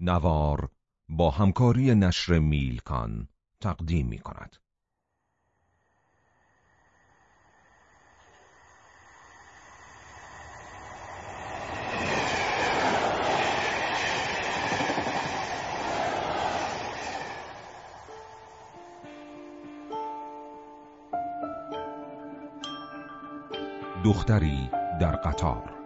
نوار با همکاری نشر میلکان تقدیم می کند. دختری در قطار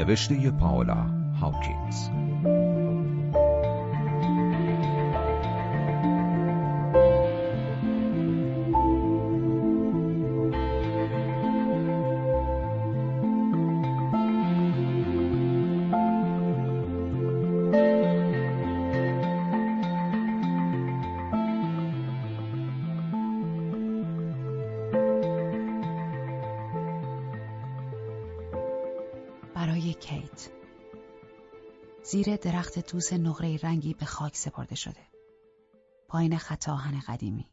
نوشته پاولا هاوکینز زیر درخت توس نقره رنگی به خاک سپرده شده. پایین خط آهن قدیمی.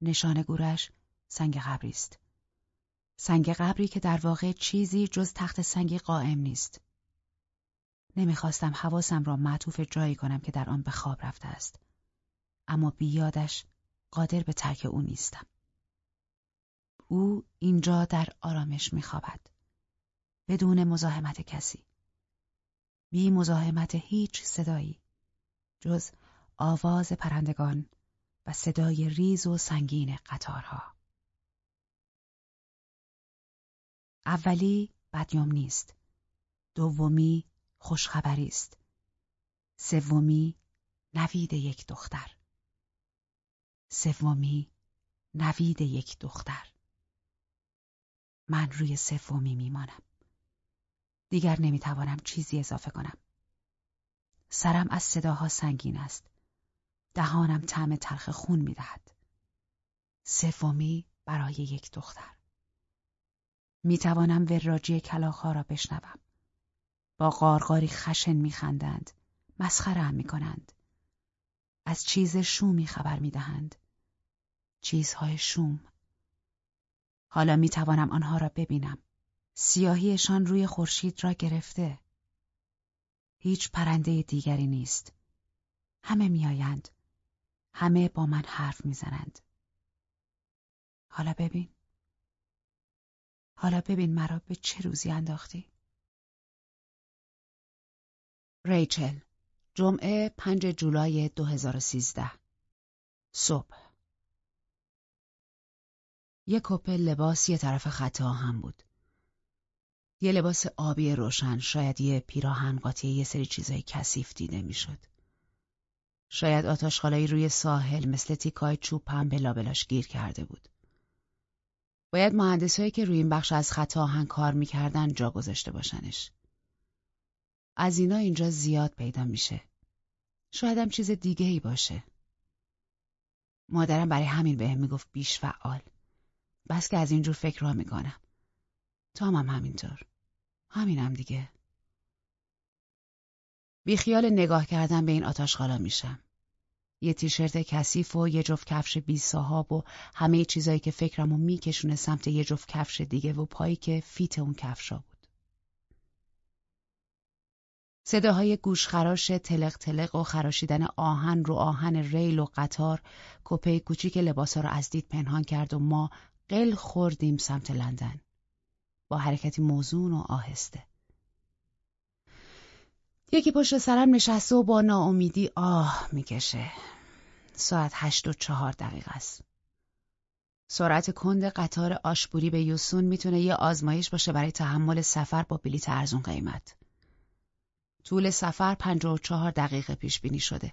نشان گورش سنگ قبری است. سنگ قبری که در واقع چیزی جز تخت سنگی قائم نیست. نمی‌خواستم حواسم را معطوف جایی کنم که در آن به خواب رفته است. اما بیادش قادر به ترک او نیستم. او اینجا در آرامش میخوابد. بدون مزاحمت کسی. بی مزاحمت هیچ صدایی جز آواز پرندگان و صدای ریز و سنگین قطارها. اولی بدیام نیست. دومی خوشخبری است. سومی نوید یک دختر. سومی نوید یک دختر. من روی سومی میمانم. دیگر نمی‌توانم چیزی اضافه کنم. سرم از صداها سنگین است. دهانم طعم تلخ خون می‌دهد. سومی برای یک دختر. می‌توانم وراجی کلاخها را بشنوم. با قارقاری خشن میخندند. مسخره هم می‌کنند. از چیز شومی خبر می‌دهند. چیزهای شوم. حالا می‌توانم آنها را ببینم. سیاهیشان روی خورشید را گرفته. هیچ پرنده دیگری نیست. همه میآیند. همه با من حرف می‌زنند. حالا ببین. حالا ببین مرا به چه روزی انداختی. ریچل جمعه 5 جولای 2013 صبح یک کپل لباس یه طرف خط هم بود. یه لباس آبی روشن شاید یه پیراهن قاطی یه سری چیزای کثیف دیده می‌شد. شاید آتاشخالایی روی ساحل مثل تیکای چوب هم بلابلاش گیر کرده بود. باید مهندسایی که روی این بخش از خط آهن کار می‌کردن جا گذاشته باشنش. از اینا اینجا زیاد پیدا میشه. شاید هم چیز دیگه ای باشه. مادرم برای همین بهم می‌گفت بیش فعال. بس که از اینجور فکر را می‌کنم. تام هم همینطور. همینم دیگه. بیخیال نگاه کردن به این آتاشخالا میشم. یه تیشرت کثیف و یه جفت کفش بی صاحب و همه چیزایی که فکرمو میکشونه سمت یه جفت کفش دیگه و پایی که فیت اون کفشا بود. صداهای گوشخراش تلق تلق و خراشیدن آهن رو آهن ریل و قطار کپه کوچیک لباسا رو از دید پنهان کرد و ما قل خوردیم سمت لندن. با حرکتی موزون و آهسته. یکی پشت سرم نشسته و با ناامیدی آه می‌کشه. ساعت هشت و چهار دقیقه است. سرعت کند قطار آشپوری به یوسون می‌تونه یه آزمایش باشه برای تحمل سفر با بلیت ارزون قیمت. طول سفر پنج و چهار دقیقه پیش بینی شده.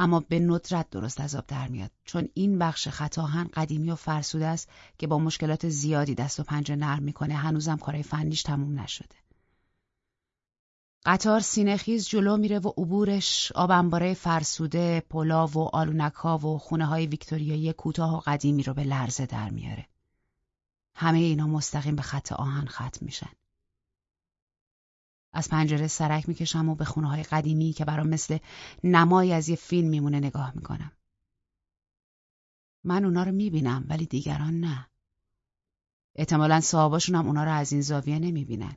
اما به ندرت درست از آب در میاد چون این بخش خطاهن قدیمی و فرسوده است که با مشکلات زیادی دست و پنجه نرم می‌کنه هنوزم کارای فنیش تموم نشده. قطار سینهخیز جلو میره و عبورش آب فرسوده، پلاو و آلونک ها و خونه های ویکتوریایی کوتاه و قدیمی رو به لرزه در میاره. همه اینا مستقیم به خط آهن ختم میشن. از پنجره سرک می‌کشم و به خونه های قدیمی که برام مثل نمای از یه فیلم میمونه نگاه می‌کنم. من اونا رو می‌بینم ولی دیگران نه. احتمالا صاحباشون هم اونا رو از این زاویه نمی‌بینن.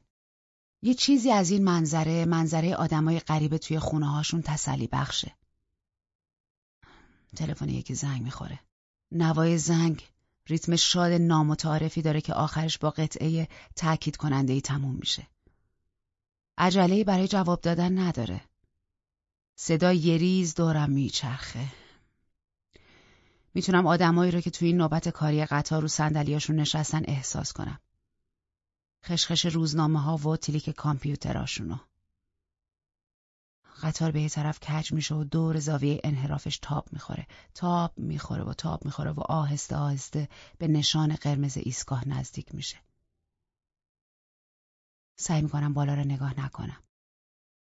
یه چیزی از این منظره منظره آدمای غریبه توی خونه هاشون تسلی بخشه. تلفن یکی زنگ می‌خوره. نوای زنگ ریتم شاد نامتعارفی داره که آخرش با قطعه تأکید کننده ای تموم میشه. عجله برای جواب دادن نداره. صدا یریز دورم میچرخه. می‌تونم آدمایی رو که توی این نوبت کاری قطار رو صندلیاشون نشستن احساس کنم. خشخش روزنامه ها و تلیک کامپیوتراشونو. قطار به یه طرف کج میشه و دور زاویه انحرافش تاب می‌خوره. تاب می‌خوره و تاب می‌خوره و آهسته آهسته به نشان قرمز ایستگاه نزدیک میشه. سعی می‌کنم بالا رو نگاه نکنم.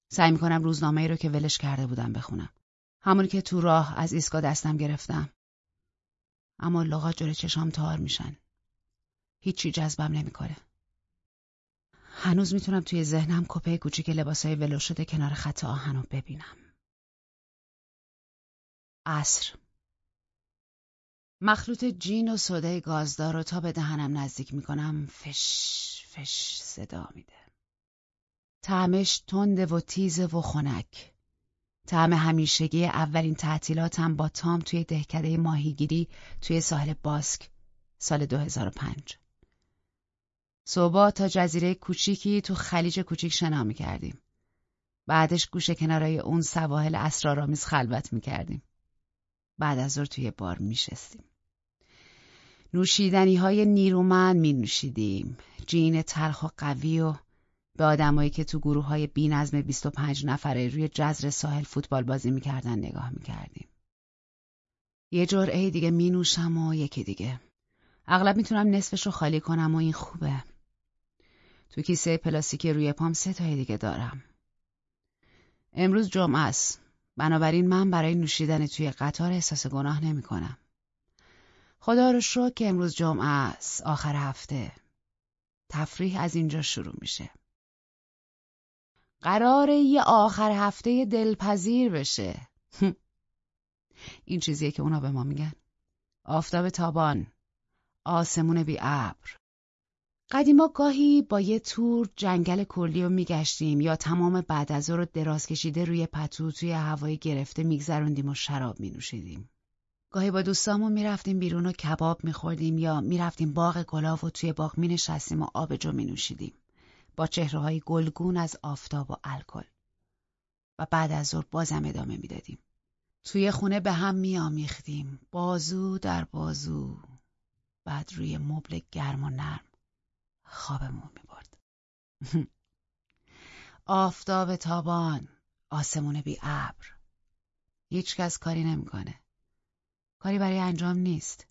سعی می‌کنم روزنامه رو که ولش کرده بودم بخونم. همونی که تو راه از ایستگاه دستم گرفتم. اما لغا جلو چشام تار میشن. هیچی جذبم نمی‌کنه. هنوز می‌تونم توی ذهنم کپه کوچیک لباسای ولو شده کنار خط آهنو ببینم. عصر مخلوط جین و سوده گازدار رو تا به دهنم نزدیک می‌کنم فش فش صدا میده. تعمش تند و تیز و خنک. طعم همیشگی اولین تعطیلاتم با تام توی دهکده ماهیگیری توی ساحل باسک سال 2005. صبح تا جزیره کوچیکی تو خلیج کوچیک شنا می کردیم. بعدش گوشه کنارای اون سواحل اسرارآمیز خلوت می کردیم. بعد از ظهر توی بار می شستیم. نوشیدنی های نیرومند می نوشیدیم. جین تلخ و قوی و به آدمایی که تو گروه های بی نظم 25 نفره روی جزر ساحل فوتبال بازی می‌کردن نگاه می‌کردیم. یه جرعه دیگه می نوشم و یکی دیگه. اغلب می‌تونم نصفش رو خالی کنم و این خوبه. تو کیسه پلاستیکی روی پام سه تای دیگه دارم. امروز جمعه است. بنابراین من برای نوشیدن توی قطار احساس گناه نمی کنم. خدا رو شکر که امروز جمعه است. آخر هفته. تفریح از اینجا شروع میشه. قرار یه آخر هفته دلپذیر بشه. این چیزیه که اونا به ما میگن. آفتاب تابان. آسمون بی ابر. قدیما گاهی با یه تور جنگل کلی رو میگشتیم یا تمام بعد از رو دراز کشیده روی پتو توی هوای گرفته میگذروندیم و شراب مینوشیدیم. گاهی با دوستامون می‌رفتیم بیرون و کباب میخوردیم یا می‌رفتیم باغ گلاب و توی باغ مینشستیم و آبجو مینوشیدیم. با چهره های گلگون از آفتاب و الکل. و بعد از ظهر بازم ادامه می‌دادیم. توی خونه به هم میآمیختیم بازو در بازو بعد روی مبل گرم و نرم خوابمون می‌برد. آفتاب تابان، آسمون بی ابر. هیچکس کاری نمی‌کنه. کاری برای انجام نیست.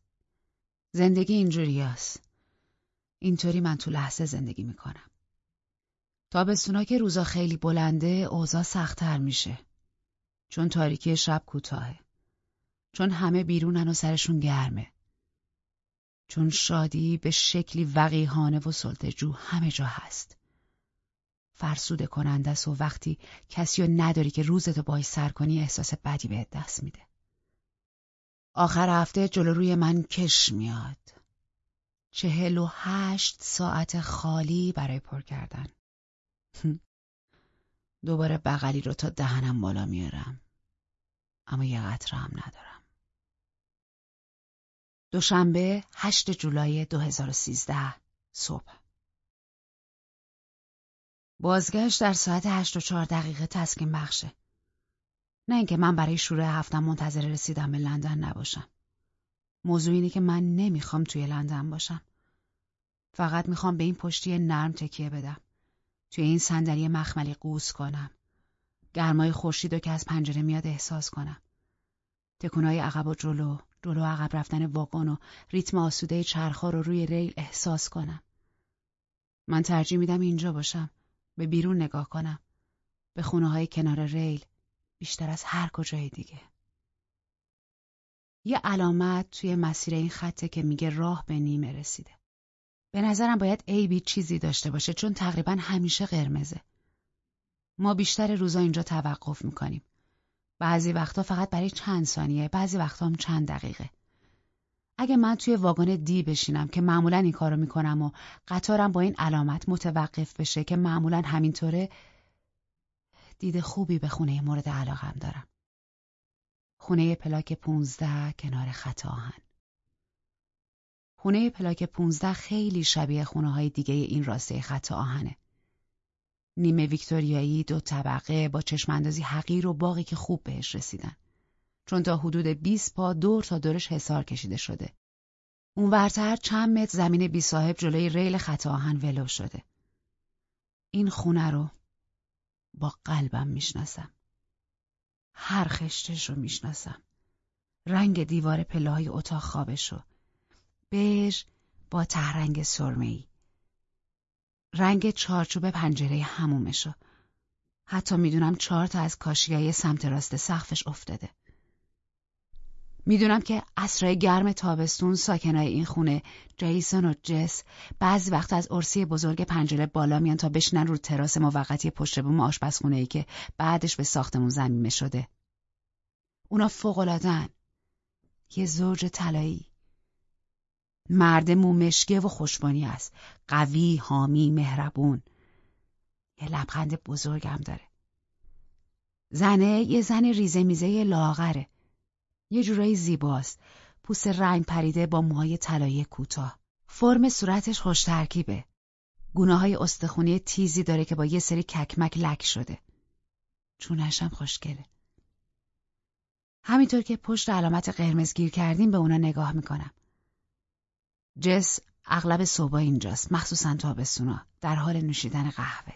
زندگی اینجوری است. اینطوری من تو لحظه زندگی می‌کنم. تابستونا که روزا خیلی بلنده اوضاع سختتر میشه. چون تاریکی شب کوتاهه. چون همه بیرونن و سرشون گرمه. چون شادی به شکلی وقیهانه و سلطجو همه جا هست. فرسوده کننده است و وقتی کسی رو نداری که روزتو بای سر کنی احساس بدی بهت دست میده. آخر هفته جلو روی من کش میاد. چهل و هشت ساعت خالی برای پر کردن. دوباره بغلی رو تا دهنم بالا میارم. اما یه قطره هم ندارم. دوشنبه 8 جولای 2013 صبح بازگشت در ساعت 8 و 4 دقیقه تسکین بخشه. نه اینکه من برای شروع هفتم منتظر رسیدم به لندن نباشم. موضوع اینه که من نمی‌خوام توی لندن باشم. فقط می‌خوام به این پشتی نرم تکیه بدم. توی این صندلی مخملی قوس کنم. گرمای خورشید که از پنجره میاد احساس کنم. تکونای عقب و جلو، جلو عقب رفتن واگن و ریتم آسوده چرخا رو روی ریل احساس کنم. من ترجیح میدم اینجا باشم. به بیرون نگاه کنم. به خونه های کنار ریل. بیشتر از هر کجای دیگه. یه علامت توی مسیر این خطه که میگه راه به نیمه رسیده. به نظرم باید عیبی چیزی داشته باشه چون تقریبا همیشه قرمزه. ما بیشتر روزا اینجا توقف می‌کنیم. بعضی وقتا فقط برای چند ثانیه، بعضی وقتا هم چند دقیقه. اگه من توی واگن دی بشینم که معمولا این کارو می‌کنم و قطارم با این علامت متوقف بشه که معمولا همینطوره دید خوبی به خونه مورد علاقم دارم. خونه پلاک پونزده کنار خط آهن. خونه پلاک پونزده خیلی شبیه خونه های دیگه این راسته خط آهنه. نیمه ویکتوریایی دو طبقه با چشماندازی حقیر و باقی که خوب بهش رسیدن. چون تا حدود 20 پا دور تا دورش حسار کشیده شده. اون ورتر چند متر زمین بی صاحب جلوی ریل خط آهن ولو شده. این خونه رو با قلبم می‌شناسم. هر خشتش رو می‌شناسم. رنگ دیوار پلاهای اتاق خوابشو. بژ با تهرنگ سرمه‌ای. رنگ چارچوب پنجره همومشو. حتی می‌دونم چهار تا از کاشیای سمت راست سقفش افتاده. می‌دونم که اسرای گرم تابستون ساکنای این خونه جیسون و جس بعضی وقت از ارسی بزرگ پنجره بالا میان تا بشنن رو تراس موقتی پشت بوم آشپزخونه ای که بعدش به ساختمون زمینه شده. اونا فوقلادن. یه زوج طلایی. مرد مومشگه و خوشبانی است. قوی، حامی، مهربون. یه لبخند بزرگم داره. زنه یه زن ریزه میزه لاغره. یه جورایی زیباست. پوست رنگ پریده با موهای طلایی کوتاه. فرم صورتش خوش ترکیبه. گونه های استخونی تیزی داره که با یه سری ککمک لک شده. چونشم خوشگله. همینطور که پشت علامت قرمز گیر کردیم به اونا نگاه می‌کنم. جس اغلب صبح اینجاست مخصوصا تابستونا در حال نوشیدن قهوه.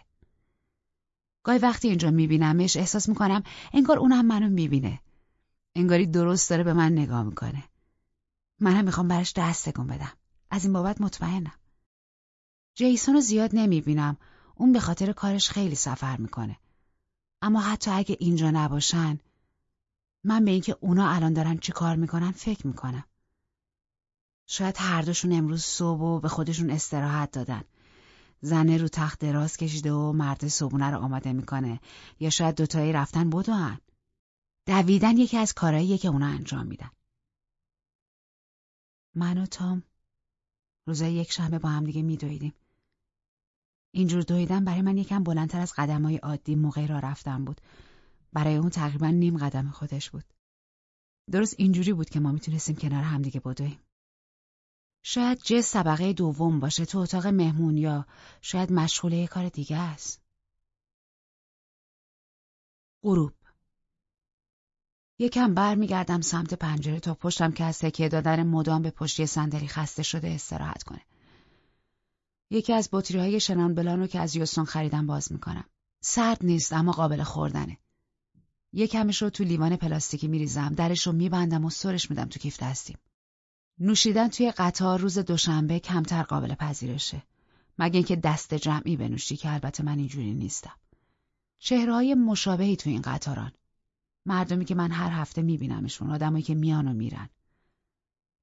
گاهی وقتی اینجا میبینمش احساس می‌کنم انگار اونم منو می‌بینه. انگاری درست داره به من نگاه می‌کنه. من هم می‌خوام براش دست تکون بدم. از این بابت مطمئنم. جیسون رو زیاد نمی‌بینم. اون به خاطر کارش خیلی سفر می‌کنه. اما حتی اگه اینجا نباشن من به اینکه اونا الان دارن چی کار می‌کنن فکر می‌کنم. شاید هر دوشون امروز صبح و به خودشون استراحت دادن. زنه رو تخت دراز کشیده و مرد صبحونه رو آماده می‌کنه یا شاید دوتایی رفتن بدوهن. دویدن یکی از کارهاییه که اونا انجام میدن. من و تام روزای یک شنبه با هم دیگه میدویدیم. اینجور دویدن برای من یکم بلندتر از قدمای عادی موقع را رفتن بود. برای اون تقریبا نیم قدم خودش بود. درست اینجوری بود که ما می‌تونستیم کنار همدیگه بدویم. شاید جس طبقه دوم باشه تو اتاق مهمون یا شاید مشغوله کار دیگه است. غروب یکم برمیگردم سمت پنجره تا پشتم که از تکیه دادن مدام به پشتی صندلی خسته شده استراحت کنه. یکی از بطری های شنان بلان رو که از یوستون خریدم باز می‌کنم. سرد نیست اما قابل خوردنه. یکمش رو تو لیوان پلاستیکی میریزم، درش رو میبندم و سرش میدم تو کیف دستیم. نوشیدن توی قطار روز دوشنبه کمتر قابل پذیرشه. مگه اینکه دست جمعی بنوشی که البته من اینجوری نیستم. چهرههای مشابهی تو این قطاران. مردمی که من هر هفته میبینمشون آدمایی که میان و میرن.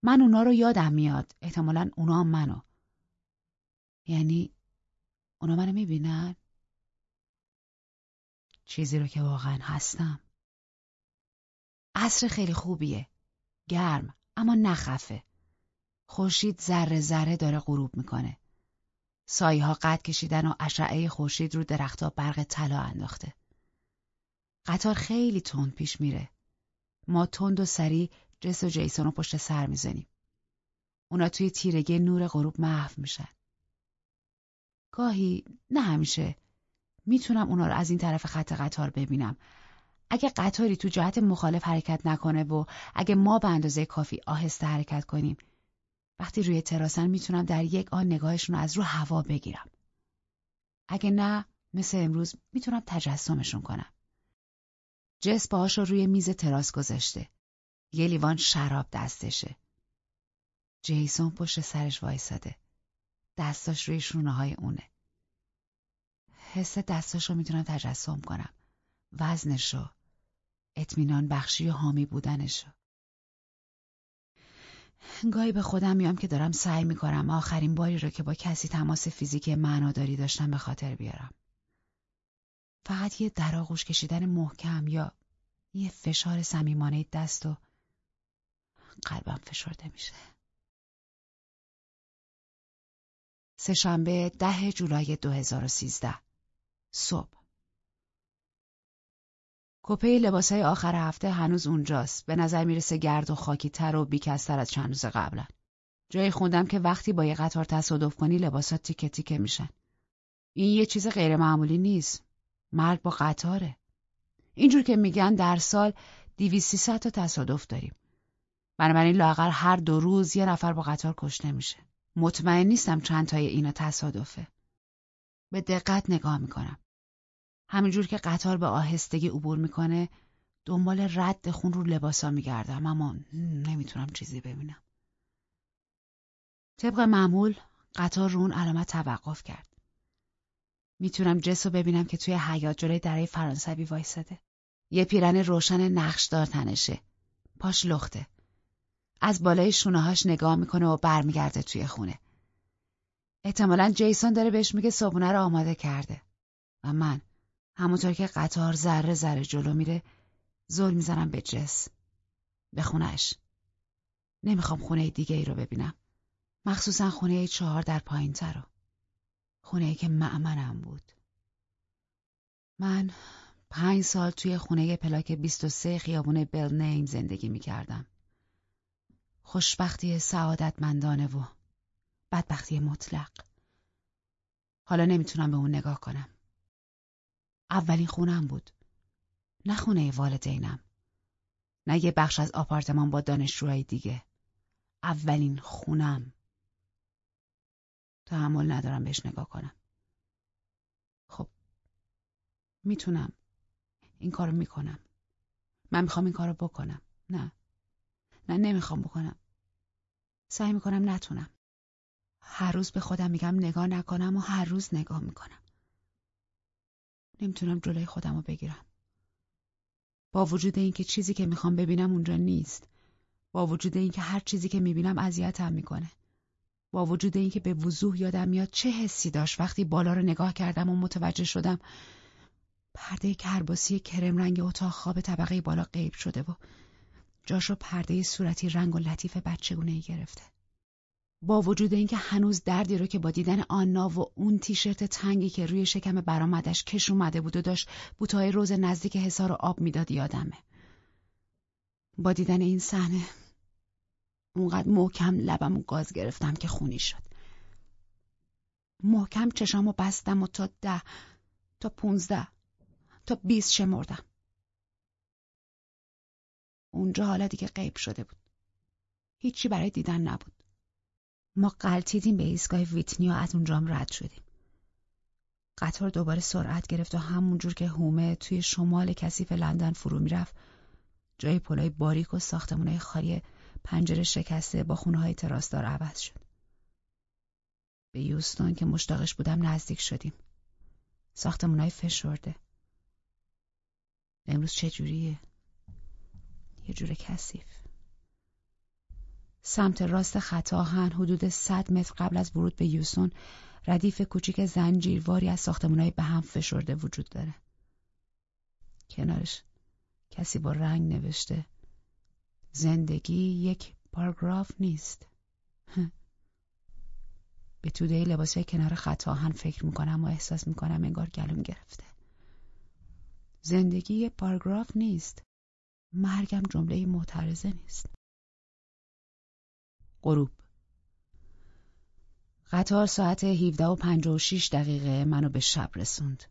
من اونا رو یادم میاد. احتمالا اونا منو. یعنی اونا منو می‌بینن؟ چیزی رو که واقعا هستم. عصر خیلی خوبیه. گرم اما نخفه. خورشید ذره ذره داره غروب می‌کنه. سایه ها قد کشیدن و اشعه خورشید رو درختها برق طلا انداخته. قطار خیلی تند پیش میره. ما تند و سری جس و جیسون رو پشت سر می‌زنیم. اونا توی تیرگی نور غروب محو میشن. گاهی نه همیشه می‌تونم اونا رو از این طرف خط قطار ببینم. اگه قطاری تو جهت مخالف حرکت نکنه و اگه ما به اندازه کافی آهسته حرکت کنیم وقتی روی تراسن می‌تونم در یک آن نگاهشون رو از رو هوا بگیرم. اگه نه مثل امروز می‌تونم تجسمشون کنم. جس باهاش رو روی میز تراس گذاشته. یه لیوان شراب دستشه. جیسون پشت سرش وایساده. دستاش روی شونه های اونه. حس دستاش رو می‌تونم تجسم کنم. وزنشو. اطمینان بخشی و حامی بودنشو. گاهی به خودم میام که دارم سعی می‌کنم آخرین باری رو که با کسی تماس فیزیک معناداری داشتم به خاطر بیارم. فقط یه در آغوش کشیدن محکم یا یه فشار صمیمانه دست و قلبم فشرده میشه. سهشنبه ده جولای 2013 صبح. کپه لباسای آخر هفته هنوز اونجاست. به نظر می‌رسه گرد و خاکی تر و بیکستر از چند روز قبلا جایی خوندم که وقتی با یه قطار تصادف کنی لباسات تیکه تیکه میشن. این یه چیز غیرمعمولی نیست. مرگ با قطاره. اینجور که میگن در سال دیویسی تا تصادف داریم. بنابراین لاغر هر دو روز یه نفر با قطار کشته میشه. مطمئن نیستم چند تای اینا تصادفه. به دقت نگاه می‌کنم. همینجور که قطار به آهستگی عبور می‌کنه دنبال رد خون رو لباسا میگردم اما نمی‌تونم چیزی ببینم. طبق معمول قطار رو اون علامت توقف کرد. می‌تونم جس رو ببینم که توی حیات جلوی دره فرانسوی وایساده. یه پیرن روشن نقشدار تنشه. پاش لخته. از بالای شونههاش نگاه می‌کنه و برمیگرده توی خونه. احتمالا جیسون داره بهش میگه صبحونه رو آماده کرده. و من همونطور که قطار ذره ذره جلو میره زل می‌زنم به جس. به خونش. نمی‌خوام خونه دیگه ای رو ببینم. مخصوصا خونه چهار در پایین تر خونه که معمنم بود. من پنج سال توی خونه پلاک 23 خیابون بل نیم زندگی می‌کردم. خوشبختی سعادتمندانه و بدبختی مطلق. حالا نمی‌تونم به اون نگاه کنم. اولین خونم بود. نه خونه والدینم. نه یه بخش از آپارتمان با دانشجوهای دیگه. اولین خونم. تحمل ندارم بهش نگاه کنم. خب می‌تونم این کارو می‌کنم. من می‌خوام این کارو بکنم. نه. نه نمی‌خوام بکنم. سعی می‌کنم نتونم. هر روز به خودم میگم نگاه نکنم و هر روز نگاه می‌کنم. نمی‌تونم جلوی خودم رو بگیرم. با وجود اینکه چیزی که می‌خوام ببینم اونجا نیست. با وجود اینکه هر چیزی که می‌بینم اذیتم می‌کنه. با وجود اینکه به وضوح یادم میاد چه حسی داشت وقتی بالا رو نگاه کردم و متوجه شدم پرده کرباسی کرم رنگ اتاق خواب طبقه بالا غیب شده و جاشو پرده صورتی رنگ و لطیف بچگونه ای گرفته. با وجود اینکه هنوز دردی رو که با دیدن آنا و اون تیشرت تنگی که روی شکم برآمدش کش اومده بود و داشت بوتای روز نزدیک حسار آب می‌داد یادمه. با دیدن این صحنه اونقدر محکم لبم و گاز گرفتم که خونی شد. محکم چشامو بستم و تا ده تا پونزده تا بیست شمردم. اونجا حالا دیگه غیب شده بود. هیچی برای دیدن نبود. ما قلتیدیم به ایستگاه ویتنی و از اونجام رد شدیم. قطار دوباره سرعت گرفت و همونجور که هومه توی شمال کثیف لندن فرو می‌رفت جای پلای باریک و ساختمونای خالی پنجره شکسته با خونه های تراستار عوض شد. به یوستون که مشتاقش بودم نزدیک شدیم. ساختمونای فشرده. امروز چه جوریه؟ یه جور کثیف. سمت راست خطاهن حدود 100 متر قبل از ورود به یوسون ردیف کوچیک زنجیرواری از ساختمانهای به هم فشرده وجود داره. کنارش کسی با رنگ نوشته زندگی یک پاراگراف نیست. به توده لباسی کنار خطاهن فکر می‌کنم و احساس می‌کنم انگار گلوم گرفته. زندگی یک پاراگراف نیست. مرگم جمله معترضه نیست. غروب قطار ساعت 17 و 56 دقیقه منو به شب رسوند.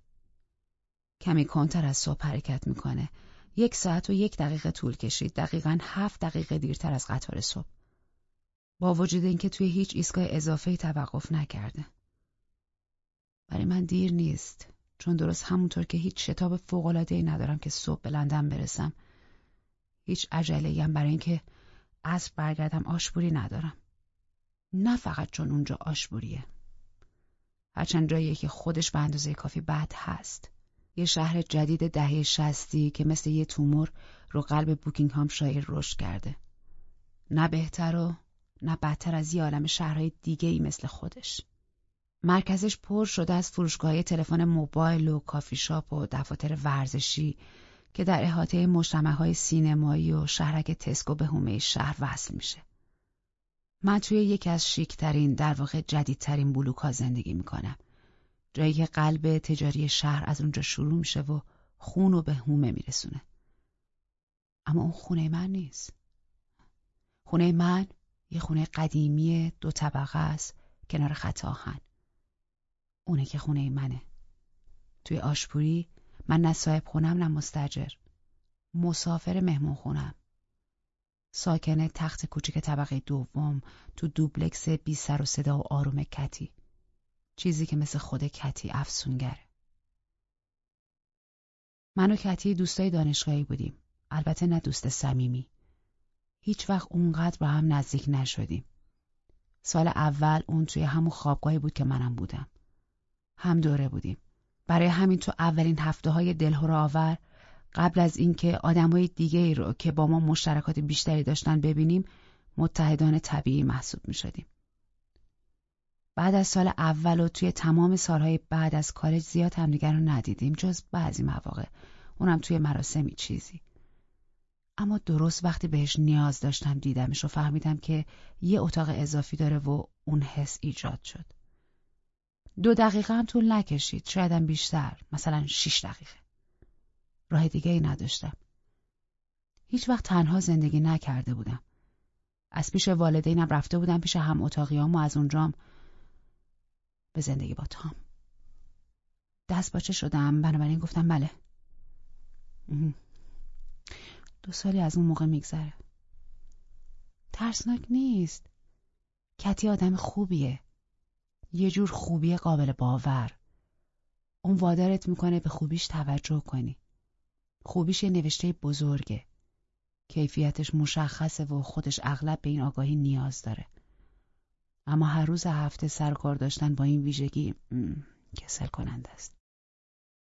کمی کنتر از صبح حرکت می‌کنه. یک ساعت و یک دقیقه طول کشید. دقیقا هفت دقیقه دیرتر از قطار صبح. با وجود اینکه توی هیچ ایستگاه اضافه توقف نکرده. برای من دیر نیست. چون درست همونطور که هیچ شتاب فوق‌العاده‌ای ندارم که صبح به لندن برسم. هیچ عجله برای اینکه از برگردم آشبوری ندارم. نه فقط چون اونجا آشبوریه. هرچند جاییه که خودش به اندازه کافی بد هست. یه شهر جدید دهه شستی که مثل یه تومور رو قلب بوکینگهام شایر رشد کرده. نه بهتر و نه بدتر از یه عالم شهرهای دیگه ای مثل خودش. مرکزش پر شده از فروشگاه تلفن موبایل و کافی شاپ و دفاتر ورزشی که در احاطه مجتمع های سینمایی و شهرک تسکو به هومه شهر وصل میشه. من توی یکی از شیکترین در واقع جدیدترین بلوک ها زندگی می‌کنم. جایی که قلب تجاری شهر از اونجا شروع میشه و خون و به هومه میرسونه. اما اون خونه من نیست. خونه من یه خونه قدیمی دو طبقه است کنار خط آهن. اونه که خونه منه. توی آشپوری من نه صاحب خونم نه مستجر. مسافر مهمون خونم. ساکن تخت کوچک طبقه دوم تو دوبلکس بی سر و صدا و آروم کتی. چیزی که مثل خود کتی افسونگره. من و کتی دوستای دانشگاهی بودیم. البته نه دوست صمیمی. هیچ وقت اونقدر با هم نزدیک نشدیم. سال اول اون توی همون خوابگاهی بود که منم بودم. هم دوره بودیم. برای همین تو اولین هفته های دلهور آور قبل از اینکه آدمای دیگه ای رو که با ما مشترکات بیشتری داشتن ببینیم متحدان طبیعی محسوب می شدیم. بعد از سال اول و توی تمام سالهای بعد از کالج زیاد همدیگر رو ندیدیم جز بعضی مواقع اونم توی مراسمی چیزی. اما درست وقتی بهش نیاز داشتم دیدمش و فهمیدم که یه اتاق اضافی داره و اون حس ایجاد شد. دو دقیقه هم طول نکشید شایدم بیشتر مثلا شیش دقیقه. راه دیگه ای نداشتم. هیچ وقت تنها زندگی نکرده بودم. از پیش والدینم رفته بودم پیش هم اتاقیام و از اونجام به زندگی با تام. دست باچه شدم بنابراین گفتم بله. دو سالی از اون موقع میگذره. ترسناک نیست. کتی آدم خوبیه. یه جور خوبی قابل باور. اون وادارت می‌کنه به خوبیش توجه کنی. خوبیش یه نوشته بزرگه. کیفیتش مشخصه و خودش اغلب به این آگاهی نیاز داره. اما هر روز هفته سرکار داشتن با این ویژگی کسل کننده است.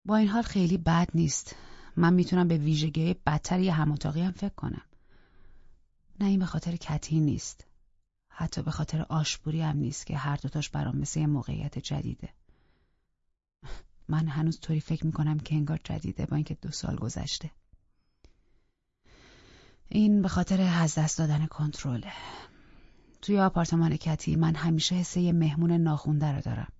با این حال خیلی بد نیست. من می‌تونم به ویژگی بدتر یه هماتاقی هم فکر کنم. نه این به خاطر کتی نیست. حتی به خاطر آشپوری هم نیست که هر دوتاش برام مثل یه موقعیت جدیده. من هنوز طوری فکر می‌کنم که انگار جدیده با اینکه دو سال گذشته. این به خاطر از دست دادن کنترله. توی آپارتمان کتی من همیشه حس یه مهمون ناخونده رو دارم.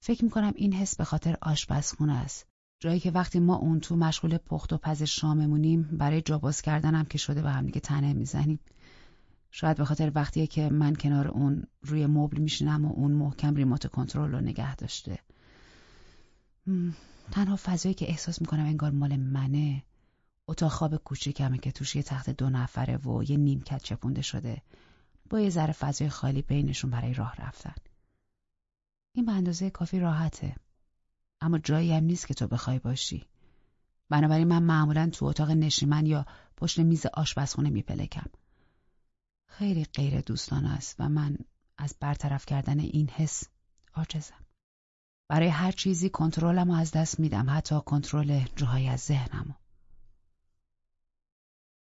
فکر می‌کنم این حس به خاطر آشپزخونه است. جایی که وقتی ما اون تو مشغول پخت و پز شاممونیم برای جاباز کردنم که شده به هم دیگه تنه می‌زنیم. شاید به خاطر وقتیه که من کنار اون روی مبل میشینم و اون محکم ریموت کنترل رو نگه داشته. تنها فضایی که احساس می‌کنم انگار مال منه اتاق خواب کوچیکمه که توش یه تخت دو نفره و یه نیمکت چپونده شده با یه ذره فضای خالی بینشون برای راه رفتن. این به اندازه کافی راحته. اما جایی هم نیست که تو بخوای باشی. بنابراین من معمولا تو اتاق نشیمن یا پشت میز آشپزخونه میپلکم. خیلی غیر دوستانه است و من از برطرف کردن این حس عاجزم. برای هر چیزی کنترلم از دست میدم حتی کنترل جاهای از ذهنمو.